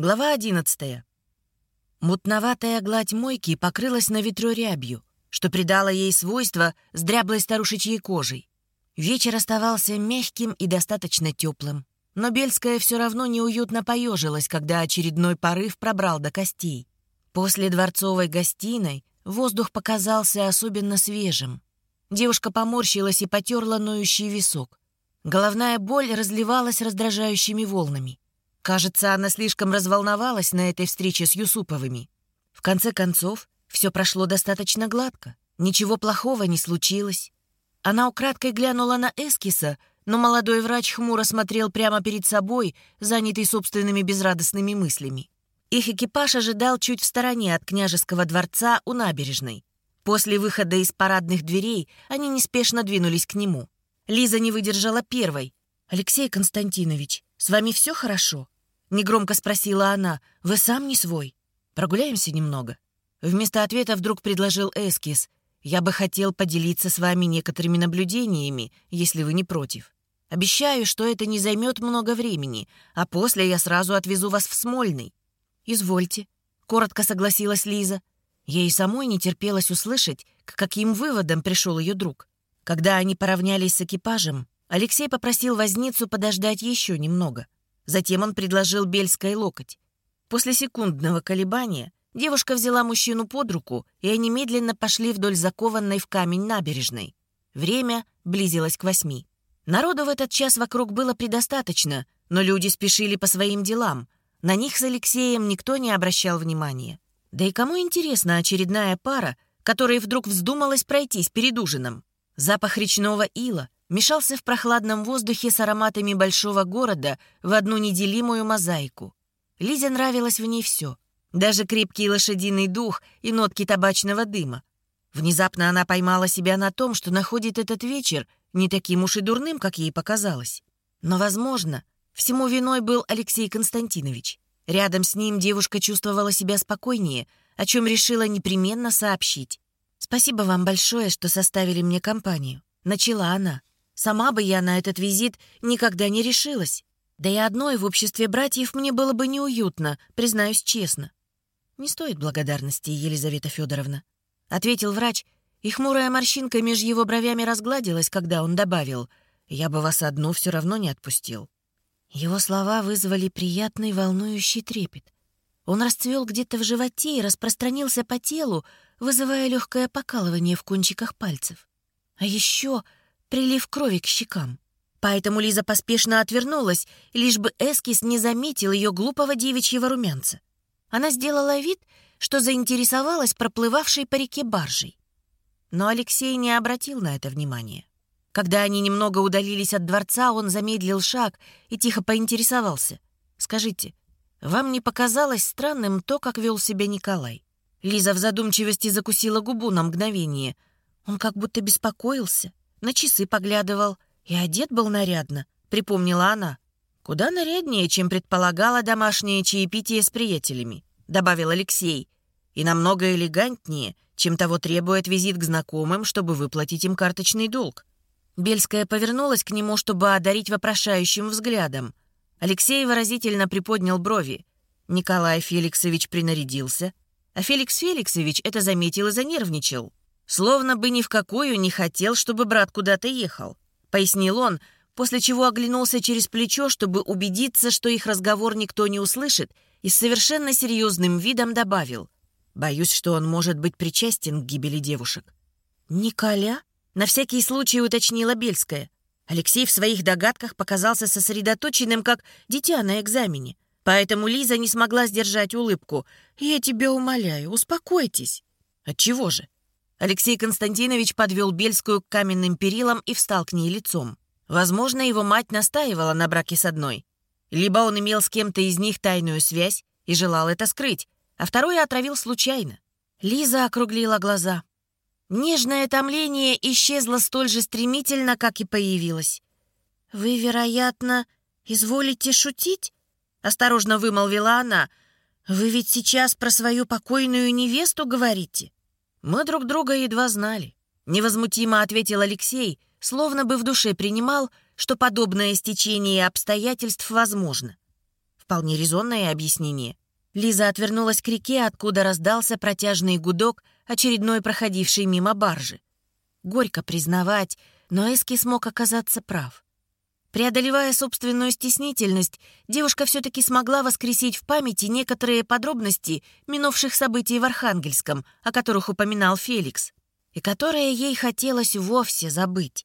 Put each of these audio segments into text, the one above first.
Глава одиннадцатая. Мутноватая гладь мойки покрылась на ветру рябью, что придало ей свойство с дряблой старушечьей кожей. Вечер оставался мягким и достаточно теплым. Но Бельская все равно неуютно поежилась, когда очередной порыв пробрал до костей. После дворцовой гостиной воздух показался особенно свежим. Девушка поморщилась и потерла ноющий висок. Головная боль разливалась раздражающими волнами. Кажется, она слишком разволновалась на этой встрече с Юсуповыми. В конце концов, все прошло достаточно гладко. Ничего плохого не случилось. Она украдкой глянула на Эскиса, но молодой врач хмуро смотрел прямо перед собой, занятый собственными безрадостными мыслями. Их экипаж ожидал чуть в стороне от княжеского дворца у набережной. После выхода из парадных дверей они неспешно двинулись к нему. Лиза не выдержала первой. «Алексей Константинович, с вами все хорошо?» Негромко спросила она. «Вы сам не свой? Прогуляемся немного?» Вместо ответа вдруг предложил Эскиз. «Я бы хотел поделиться с вами некоторыми наблюдениями, если вы не против. Обещаю, что это не займет много времени, а после я сразу отвезу вас в Смольный». «Извольте», — коротко согласилась Лиза. Ей самой не терпелось услышать, к каким выводам пришел ее друг. Когда они поравнялись с экипажем, Алексей попросил возницу подождать еще немного — Затем он предложил Бельской локоть. После секундного колебания девушка взяла мужчину под руку, и они медленно пошли вдоль закованной в камень набережной. Время близилось к восьми. Народу в этот час вокруг было предостаточно, но люди спешили по своим делам. На них с Алексеем никто не обращал внимания. Да и кому интересна очередная пара, которой вдруг вздумалась пройтись перед ужином? Запах речного ила, мешался в прохладном воздухе с ароматами большого города в одну неделимую мозаику. Лизе нравилось в ней все, даже крепкий лошадиный дух и нотки табачного дыма. Внезапно она поймала себя на том, что находит этот вечер не таким уж и дурным, как ей показалось. Но, возможно, всему виной был Алексей Константинович. Рядом с ним девушка чувствовала себя спокойнее, о чем решила непременно сообщить. «Спасибо вам большое, что составили мне компанию», — начала она. Сама бы я на этот визит никогда не решилась. Да и одной в обществе братьев мне было бы неуютно, признаюсь честно. «Не стоит благодарности, Елизавета Федоровна», — ответил врач, и хмурая морщинка меж его бровями разгладилась, когда он добавил, «Я бы вас одну все равно не отпустил». Его слова вызвали приятный волнующий трепет. Он расцвел где-то в животе и распространился по телу, вызывая легкое покалывание в кончиках пальцев. А еще прилив крови к щекам. Поэтому Лиза поспешно отвернулась, лишь бы эскиз не заметил ее глупого девичьего румянца. Она сделала вид, что заинтересовалась проплывавшей по реке баржей. Но Алексей не обратил на это внимания. Когда они немного удалились от дворца, он замедлил шаг и тихо поинтересовался. «Скажите, вам не показалось странным то, как вел себя Николай?» Лиза в задумчивости закусила губу на мгновение. Он как будто беспокоился, на часы поглядывал и одет был нарядно, припомнила она. Куда наряднее, чем предполагала домашнее чаепитие с приятелями, добавил Алексей, и намного элегантнее, чем того требует визит к знакомым, чтобы выплатить им карточный долг. Бельская повернулась к нему, чтобы одарить вопрошающим взглядом. Алексей выразительно приподнял брови. Николай Феликсович принарядился, а Феликс Феликсович это заметил и занервничал. Словно бы ни в какую не хотел, чтобы брат куда-то ехал. Пояснил он, после чего оглянулся через плечо, чтобы убедиться, что их разговор никто не услышит, и с совершенно серьезным видом добавил. «Боюсь, что он может быть причастен к гибели девушек». «Николя?» — на всякий случай уточнила Бельская. Алексей в своих догадках показался сосредоточенным, как дитя на экзамене. Поэтому Лиза не смогла сдержать улыбку. «Я тебя умоляю, успокойтесь». «Отчего же?» Алексей Константинович подвел Бельскую к каменным перилам и встал к ней лицом. Возможно, его мать настаивала на браке с одной. Либо он имел с кем-то из них тайную связь и желал это скрыть, а второй отравил случайно. Лиза округлила глаза. Нежное томление исчезло столь же стремительно, как и появилось. «Вы, вероятно, изволите шутить?» — осторожно вымолвила она. «Вы ведь сейчас про свою покойную невесту говорите?» «Мы друг друга едва знали», — невозмутимо ответил Алексей, словно бы в душе принимал, что подобное стечение обстоятельств возможно. Вполне резонное объяснение. Лиза отвернулась к реке, откуда раздался протяжный гудок очередной проходившей мимо баржи. Горько признавать, но Эски смог оказаться прав. Преодолевая собственную стеснительность, девушка все-таки смогла воскресить в памяти некоторые подробности минувших событий в Архангельском, о которых упоминал Феликс, и которые ей хотелось вовсе забыть.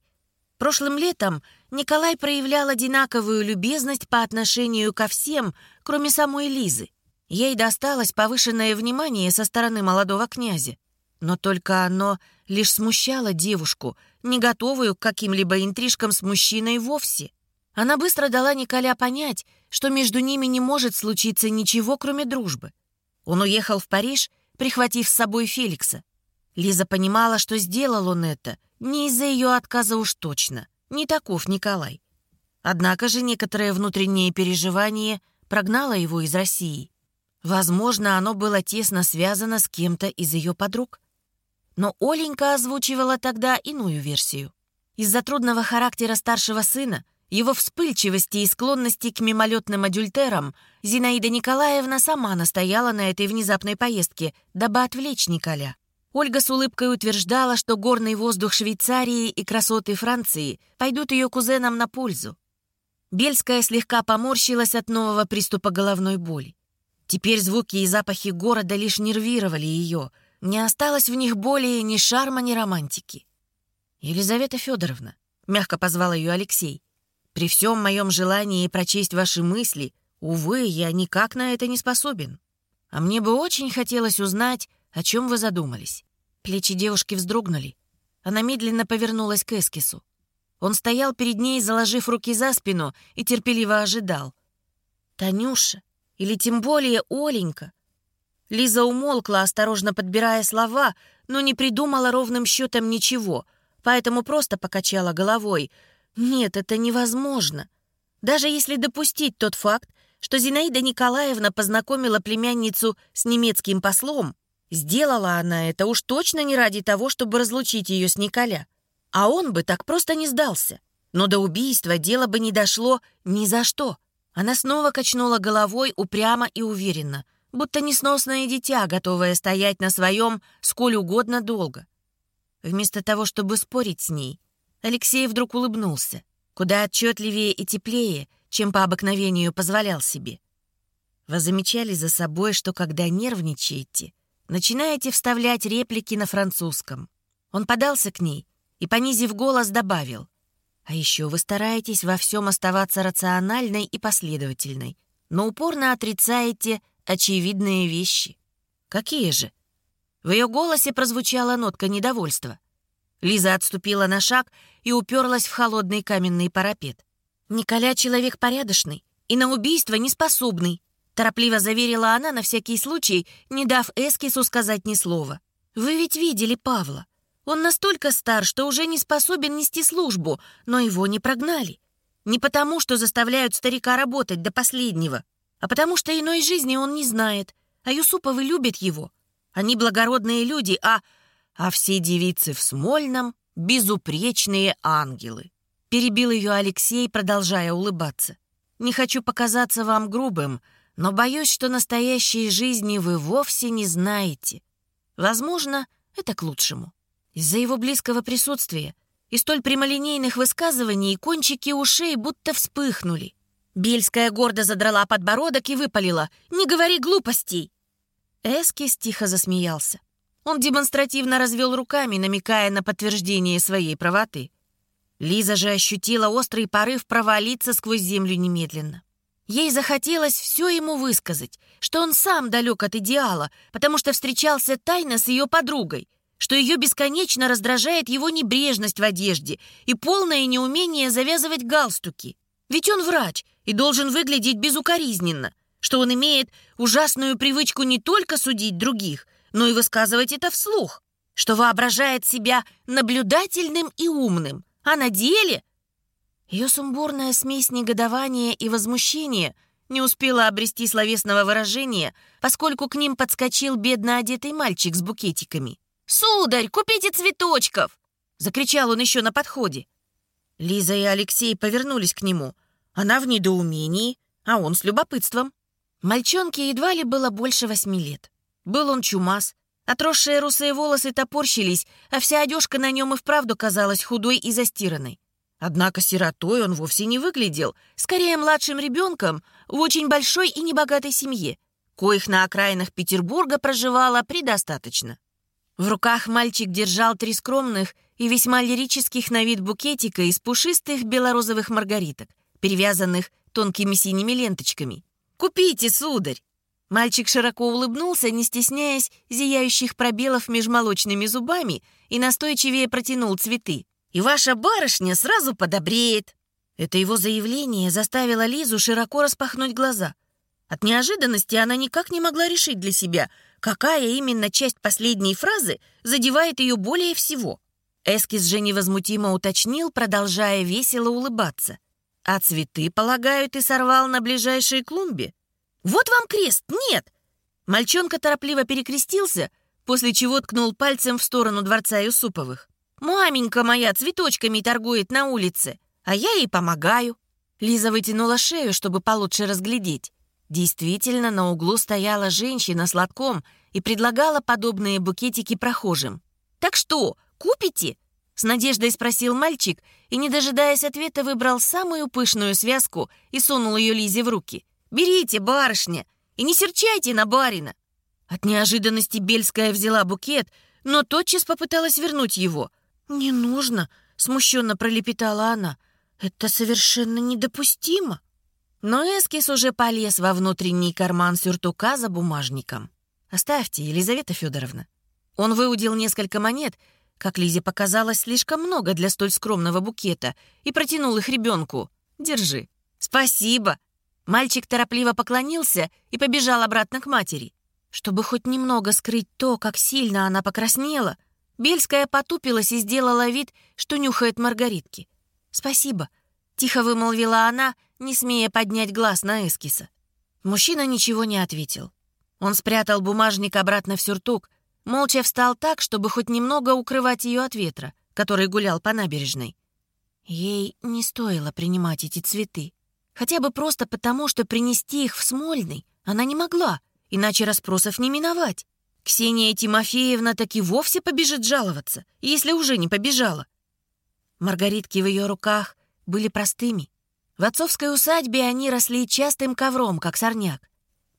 Прошлым летом Николай проявлял одинаковую любезность по отношению ко всем, кроме самой Лизы. Ей досталось повышенное внимание со стороны молодого князя. Но только оно лишь смущало девушку, не готовую к каким-либо интрижкам с мужчиной вовсе. Она быстро дала Николя понять, что между ними не может случиться ничего, кроме дружбы. Он уехал в Париж, прихватив с собой Феликса. Лиза понимала, что сделал он это не из-за ее отказа уж точно. Не таков Николай. Однако же некоторое внутреннее переживание прогнало его из России. Возможно, оно было тесно связано с кем-то из ее подруг. Но Оленька озвучивала тогда иную версию. Из-за трудного характера старшего сына его вспыльчивости и склонности к мимолетным адюльтерам Зинаида Николаевна сама настояла на этой внезапной поездке, дабы отвлечь Николя. Ольга с улыбкой утверждала, что горный воздух Швейцарии и красоты Франции пойдут ее кузенам на пользу. Бельская слегка поморщилась от нового приступа головной боли. Теперь звуки и запахи города лишь нервировали ее. Не осталось в них более ни шарма, ни романтики. «Елизавета Федоровна», — мягко позвал ее Алексей, при всем моем желании прочесть ваши мысли, увы, я никак на это не способен. А мне бы очень хотелось узнать, о чем вы задумались». Плечи девушки вздрогнули. Она медленно повернулась к Эскису. Он стоял перед ней, заложив руки за спину, и терпеливо ожидал. «Танюша, или тем более Оленька». Лиза умолкла, осторожно подбирая слова, но не придумала ровным счетом ничего, поэтому просто покачала головой — нет, это невозможно. Даже если допустить тот факт, что Зинаида Николаевна познакомила племянницу с немецким послом, сделала она это уж точно не ради того, чтобы разлучить ее с Николя. А он бы так просто не сдался. Но до убийства дело бы не дошло ни за что. Она снова качнула головой упрямо и уверенно, будто несносное дитя, готовое стоять на своем сколь угодно долго. Вместо того, чтобы спорить с ней, Алексей вдруг улыбнулся, куда отчетливее и теплее, чем по обыкновению позволял себе. Вы замечали за собой, что когда нервничаете, начинаете вставлять реплики на французском. Он подался к ней и, понизив голос, добавил. А еще вы стараетесь во всем оставаться рациональной и последовательной, но упорно отрицаете очевидные вещи. Какие же? В ее голосе прозвучала нотка недовольства. Лиза отступила на шаг и уперлась в холодный каменный парапет. «Николя человек порядочный и на убийство не способный», торопливо заверила она на всякий случай, не дав Эскису сказать ни слова. «Вы ведь видели Павла. Он настолько стар, что уже не способен нести службу, но его не прогнали. Не потому, что заставляют старика работать до последнего, а потому что иной жизни он не знает, а Юсуповы любят его. Они благородные люди, а а все девицы в Смольном — безупречные ангелы. Перебил ее Алексей, продолжая улыбаться. «Не хочу показаться вам грубым, но боюсь, что настоящей жизни вы вовсе не знаете. Возможно, это к лучшему. Из-за его близкого присутствия и столь прямолинейных высказываний кончики ушей будто вспыхнули. Бельская гордо задрала подбородок и выпалила «Не говори глупостей!» Эскис тихо засмеялся. Он демонстративно развел руками, намекая на подтверждение своей правоты. Лиза же ощутила острый порыв провалиться сквозь землю немедленно. Ей захотелось все ему высказать, что он сам далек от идеала, потому что встречался тайно с ее подругой, что ее бесконечно раздражает его небрежность в одежде и полное неумение завязывать галстуки. Ведь он врач и должен выглядеть безукоризненно, что он имеет ужасную привычку не только судить других, но и высказывать это вслух, что воображает себя наблюдательным и умным, а на деле... Ее сумбурная смесь негодования и возмущения не успела обрести словесного выражения, поскольку к ним подскочил бедно одетый мальчик с букетиками. «Сударь, купите цветочков!» — закричал он еще на подходе. Лиза и Алексей повернулись к нему. Она в недоумении, а он с любопытством. Мальчонке едва ли было больше восьми лет. Был он чумас, отросшие русые волосы топорщились, а вся одежка на нем и вправду казалась худой и застиранной. Однако сиротой он вовсе не выглядел, скорее младшим ребенком в очень большой и небогатой семье, коих на окраинах Петербурга проживало предостаточно. В руках мальчик держал три скромных и весьма лирических на вид букетика из пушистых белорозовых маргариток, перевязанных тонкими синими ленточками. «Купите, сударь!» Мальчик широко улыбнулся, не стесняясь зияющих пробелов меж молочными зубами, и настойчивее протянул цветы. «И ваша барышня сразу подобреет!» Это его заявление заставило Лизу широко распахнуть глаза. От неожиданности она никак не могла решить для себя, какая именно часть последней фразы задевает ее более всего. Эскиз же невозмутимо уточнил, продолжая весело улыбаться. «А цветы, полагаю, ты сорвал на ближайшей клумбе?» «Вот вам крест! Нет!» Мальчонка торопливо перекрестился, после чего ткнул пальцем в сторону дворца Юсуповых. «Маменька моя цветочками торгует на улице, а я ей помогаю». Лиза вытянула шею, чтобы получше разглядеть. Действительно, на углу стояла женщина с лотком и предлагала подобные букетики прохожим. «Так что, купите?» — с надеждой спросил мальчик и, не дожидаясь ответа, выбрал самую пышную связку и сунул ее Лизе в руки. «Берите, барышня, и не серчайте на барина!» От неожиданности Бельская взяла букет, но тотчас попыталась вернуть его. «Не нужно», — смущенно пролепетала она. «Это совершенно недопустимо». Но Эскис уже полез во внутренний карман сюртука за бумажником. «Оставьте, Елизавета Федоровна». Он выудил несколько монет, как Лизе показалось, слишком много для столь скромного букета, и протянул их ребенку. «Держи». «Спасибо». Мальчик торопливо поклонился и побежал обратно к матери. Чтобы хоть немного скрыть то, как сильно она покраснела, Бельская потупилась и сделала вид, что нюхает маргаритки. «Спасибо», — тихо вымолвила она, не смея поднять глаз на эскиса. Мужчина ничего не ответил. Он спрятал бумажник обратно в сюртук, молча встал так, чтобы хоть немного укрывать ее от ветра, который гулял по набережной. Ей не стоило принимать эти цветы. Хотя бы просто потому, что принести их в Смольный она не могла, иначе расспросов не миновать. Ксения Тимофеевна так и вовсе побежит жаловаться, если уже не побежала. Маргаритки в ее руках были простыми. В отцовской усадьбе они росли частым ковром, как сорняк.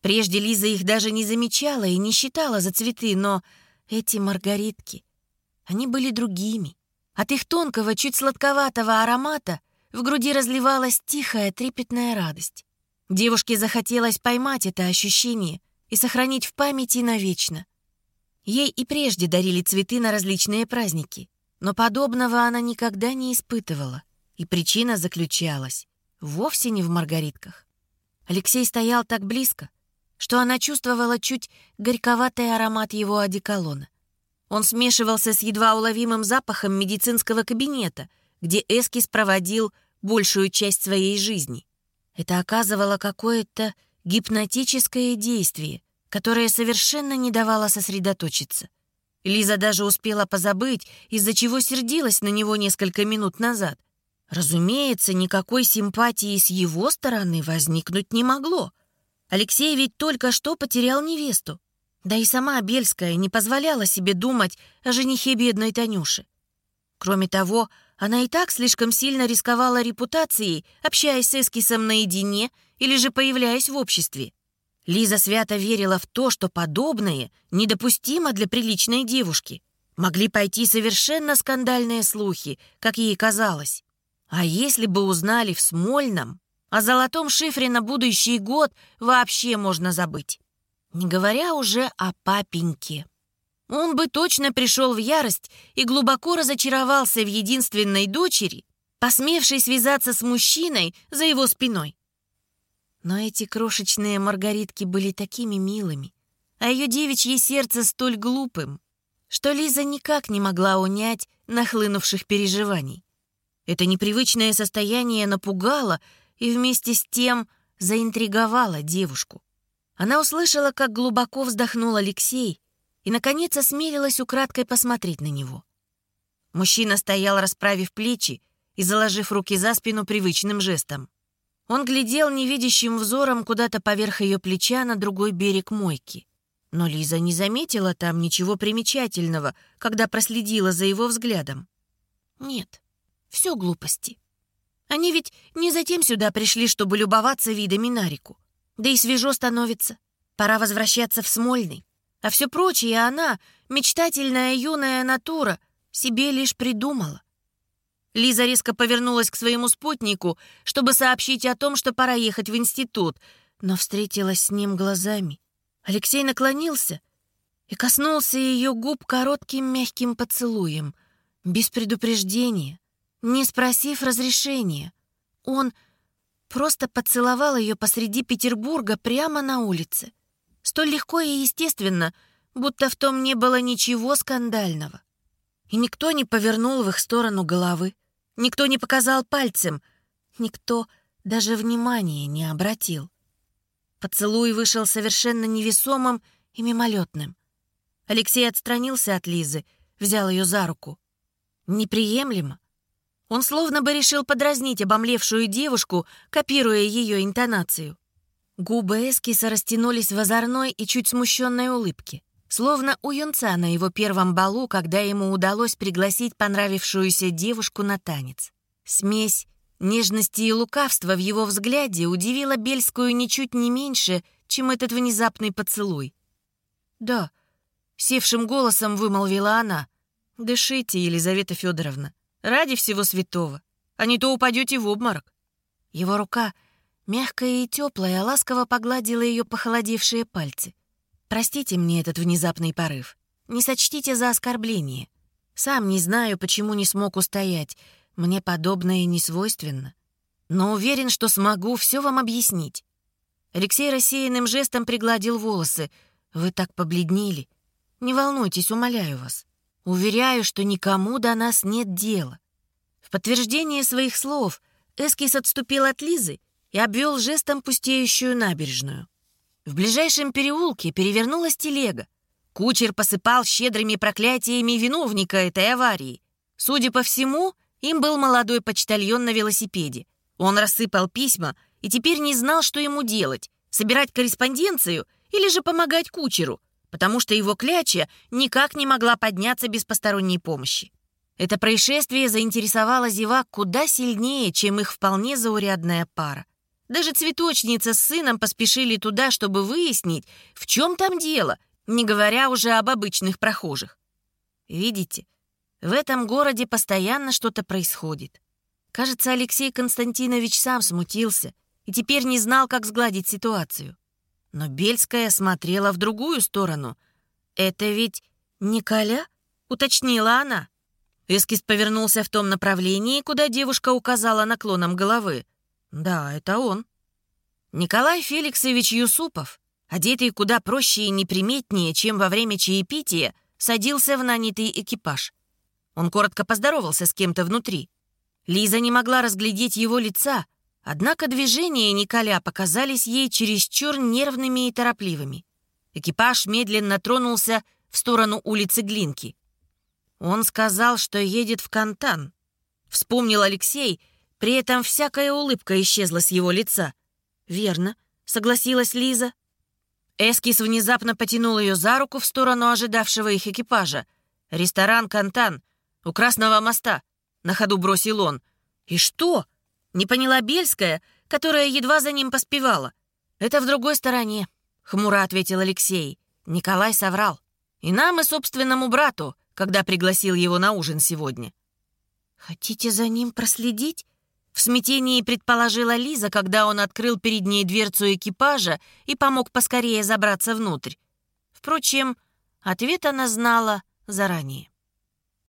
Прежде Лиза их даже не замечала и не считала за цветы, но эти маргаритки, они были другими. От их тонкого, чуть сладковатого аромата в груди разливалась тихая, трепетная радость. Девушке захотелось поймать это ощущение и сохранить в памяти навечно. Ей и прежде дарили цветы на различные праздники, но подобного она никогда не испытывала — и причина заключалась вовсе не в маргаритках. Алексей стоял так близко, что она чувствовала чуть горьковатый аромат его одеколона. Он смешивался с едва уловимым запахом медицинского кабинета, где Эскис проводил большую часть своей жизни. Это оказывало какое-то гипнотическое действие, которое совершенно не давало сосредоточиться. Лиза даже успела позабыть, из-за чего сердилась на него несколько минут назад. Разумеется, никакой симпатии с его стороны возникнуть не могло. Алексей ведь только что потерял невесту. Да и сама Бельская не позволяла себе думать о женихе бедной Танюши. Кроме того, она и так слишком сильно рисковала репутацией, общаясь с Эскисом наедине или же появляясь в обществе. Лиза свято верила в то, что подобное недопустимо для приличной девушки. Могли пойти совершенно скандальные слухи, как ей казалось. А если бы узнали в Смольном, о золотом шифре на будущий год вообще можно забыть. Не говоря уже о папеньке. Он бы точно пришел в ярость и глубоко разочаровался в единственной дочери, посмевшей связаться с мужчиной за его спиной. Но эти крошечные маргаритки были такими милыми, а ее девичье сердце столь глупым, что Лиза никак не могла унять нахлынувших переживаний. Это непривычное состояние напугало и вместе с тем заинтриговало девушку. Она услышала, как глубоко вздохнул Алексей и, наконец, осмелилась украдкой посмотреть на него. Мужчина стоял, расправив плечи и заложив руки за спину привычным жестом. Он глядел невидящим взором куда-то поверх ее плеча на другой берег мойки. Но Лиза не заметила там ничего примечательного, когда проследила за его взглядом. Нет, все глупости. Они ведь не затем сюда пришли, чтобы любоваться видами на реку. Да и свежо становится. Пора возвращаться в Смольный. А все прочее она, мечтательная юная натура, себе лишь придумала. Лиза резко повернулась к своему спутнику, чтобы сообщить о том, что пора ехать в институт, но встретилась с ним глазами. Алексей наклонился и коснулся ее губ коротким мягким поцелуем, без предупреждения, не спросив разрешения. Он просто поцеловал ее посреди Петербурга прямо на улице. Столь легко и естественно, будто в том не было ничего скандального. И никто не повернул в их сторону головы, никто не показал пальцем, никто даже внимания не обратил. Поцелуй вышел совершенно невесомым и мимолетным. Алексей отстранился от Лизы, взял ее за руку. Неприемлемо. Он словно бы решил подразнить обомлевшую девушку, копируя ее интонацию. Губы Эскиса растянулись в озорной и чуть смущенной улыбке, словно у юнца на его первом балу, когда ему удалось пригласить понравившуюся девушку на танец. Смесь Нежности и лукавства в его взгляде удивила Бельскую ничуть не меньше, чем этот внезапный поцелуй. «Да», — севшим голосом вымолвила она, — «дышите, Елизавета Федоровна, ради всего святого, а не то упадете в обморок». Его рука, мягкая и теплая, ласково погладила ее похолодевшие пальцы. «Простите мне этот внезапный порыв. Не сочтите за оскорбление. Сам не знаю, почему не смог устоять. Мне подобное не свойственно. Но уверен, что смогу все вам объяснить. Алексей рассеянным жестом пригладил волосы. Вы так побледнели. Не волнуйтесь, умоляю вас. Уверяю, что никому до нас нет дела. В подтверждение своих слов Эскис отступил от Лизы и обвел жестом пустеющую набережную. В ближайшем переулке перевернулась телега. Кучер посыпал щедрыми проклятиями виновника этой аварии. Судя по всему, им был молодой почтальон на велосипеде. Он рассыпал письма и теперь не знал, что ему делать — собирать корреспонденцию или же помогать кучеру, потому что его кляча никак не могла подняться без посторонней помощи. Это происшествие заинтересовало зевак куда сильнее, чем их вполне заурядная пара. Даже цветочница с сыном поспешили туда, чтобы выяснить, в чем там дело, не говоря уже об обычных прохожих. Видите, в этом городе постоянно что-то происходит. Кажется, Алексей Константинович сам смутился и теперь не знал, как сгладить ситуацию. Но Бельская смотрела в другую сторону. «Это ведь Николя?» — уточнила она. Эскиз повернулся в том направлении, куда девушка указала наклоном головы. «Да, это он». Николай Феликсович Юсупов, одетый куда проще и неприметнее, чем во время чаепития, садился в нанятый экипаж — он коротко поздоровался с кем-то внутри. Лиза не могла разглядеть его лица, однако движения Николя показались ей чересчур нервными и торопливыми. Экипаж медленно тронулся в сторону улицы Глинки. Он сказал, что едет в Кантан. Вспомнил Алексей, при этом всякая улыбка исчезла с его лица. «Верно», — согласилась Лиза. Эскис внезапно потянул ее за руку в сторону ожидавшего их экипажа. «Ресторан «Кантан», «У Красного моста», — на ходу бросил он. «И что?» — не поняла Бельская, которая едва за ним поспевала. «Это в другой стороне», — хмуро ответил Алексей. Николай соврал. «И нам, и собственному брату, когда пригласил его на ужин сегодня». «Хотите за ним проследить?» В смятении предположила Лиза, когда он открыл перед ней дверцу экипажа и помог поскорее забраться внутрь. Впрочем, ответ она знала заранее.